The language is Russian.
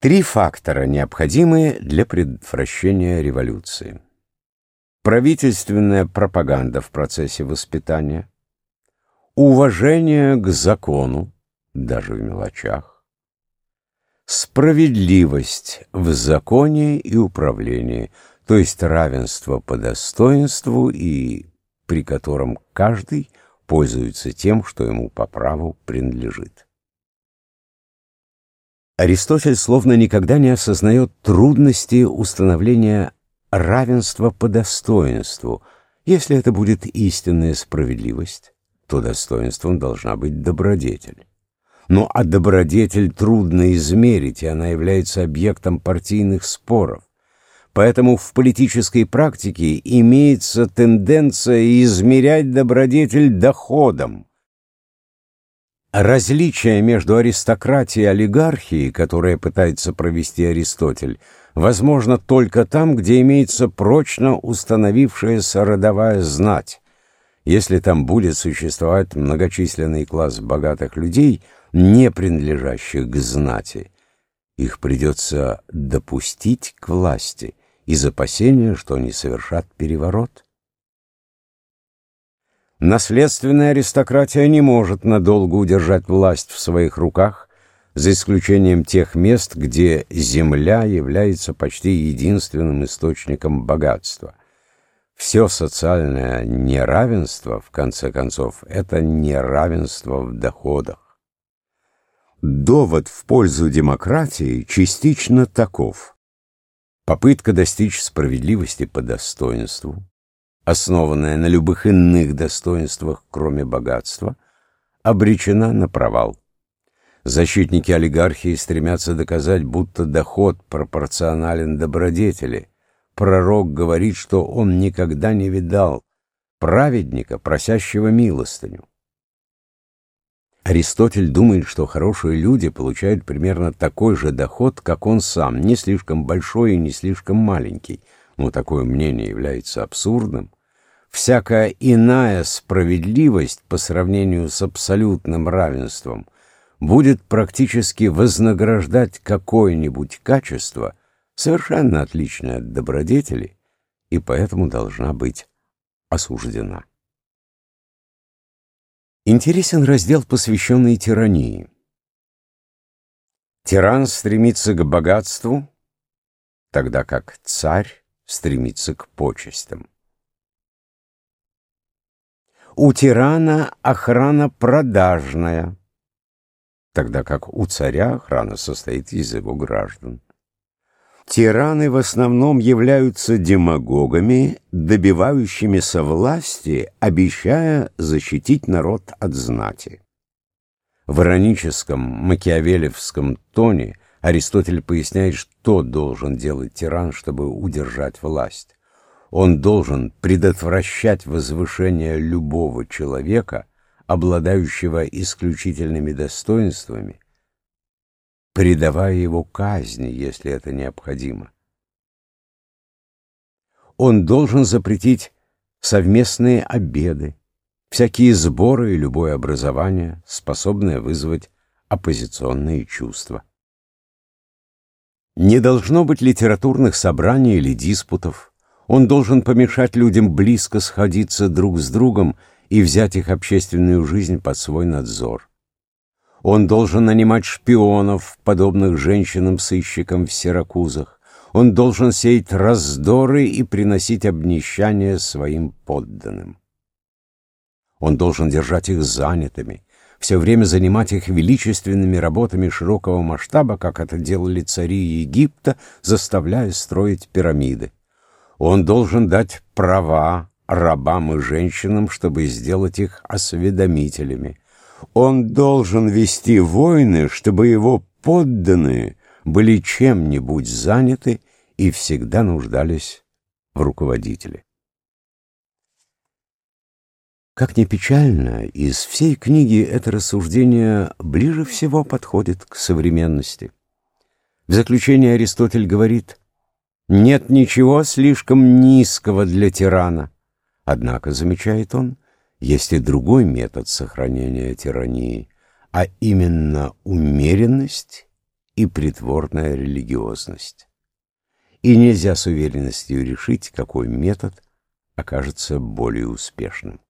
Три фактора необходимы для предотвращения революции. Правительственная пропаганда в процессе воспитания, уважение к закону, даже в мелочах, справедливость в законе и управлении, то есть равенство по достоинству и при котором каждый пользуется тем, что ему по праву принадлежит. Аристотель словно никогда не осознает трудности установления равенства по достоинству. Если это будет истинная справедливость, то достоинством должна быть добродетель. Но а добродетель трудно измерить, и она является объектом партийных споров. Поэтому в политической практике имеется тенденция измерять добродетель доходом, Различие между аристократией и олигархией, которое пытается провести Аристотель, возможно только там, где имеется прочно установившаяся родовая знать. Если там будет существовать многочисленный класс богатых людей, не принадлежащих к знати, их придется допустить к власти из опасения, что они совершат переворот. Наследственная аристократия не может надолго удержать власть в своих руках, за исключением тех мест, где земля является почти единственным источником богатства. Все социальное неравенство, в конце концов, это неравенство в доходах. Довод в пользу демократии частично таков. Попытка достичь справедливости по достоинству, основанная на любых иных достоинствах, кроме богатства, обречена на провал. Защитники олигархии стремятся доказать, будто доход пропорционален добродетели. Пророк говорит, что он никогда не видал праведника, просящего милостыню. Аристотель думает, что хорошие люди получают примерно такой же доход, как он сам, не слишком большой и не слишком маленький, но такое мнение является абсурдным, всякая иная справедливость по сравнению с абсолютным равенством будет практически вознаграждать какое-нибудь качество, совершенно отличное от добродетели, и поэтому должна быть осуждена. Интересен раздел, посвященный тирании. Тиран стремится к богатству, тогда как царь стремится к почестям. У тирана охрана продажная, тогда как у царя охрана состоит из его граждан. Тираны в основном являются демагогами, добивающимися власти, обещая защитить народ от знати. В ироническом макиавелевском тоне Аристотель поясняет, что должен делать тиран, чтобы удержать власть. Он должен предотвращать возвышение любого человека, обладающего исключительными достоинствами, предавая его казни, если это необходимо. Он должен запретить совместные обеды, всякие сборы и любое образование, способное вызвать оппозиционные чувства. Не должно быть литературных собраний или диспутов. Он должен помешать людям близко сходиться друг с другом и взять их общественную жизнь под свой надзор. Он должен нанимать шпионов, подобных женщинам-сыщикам в Сиракузах. Он должен сеять раздоры и приносить обнищание своим подданным. Он должен держать их занятыми, все время занимать их величественными работами широкого масштаба, как это делали цари Египта, заставляя строить пирамиды. Он должен дать права рабам и женщинам, чтобы сделать их осведомителями. Он должен вести войны, чтобы его подданные были чем-нибудь заняты и всегда нуждались в руководителе. Как ни печально, из всей книги это рассуждение ближе всего подходит к современности. В заключение Аристотель говорит, «Нет ничего слишком низкого для тирана». Однако, замечает он, есть и другой метод сохранения тирании, а именно умеренность и притворная религиозность. И нельзя с уверенностью решить, какой метод окажется более успешным.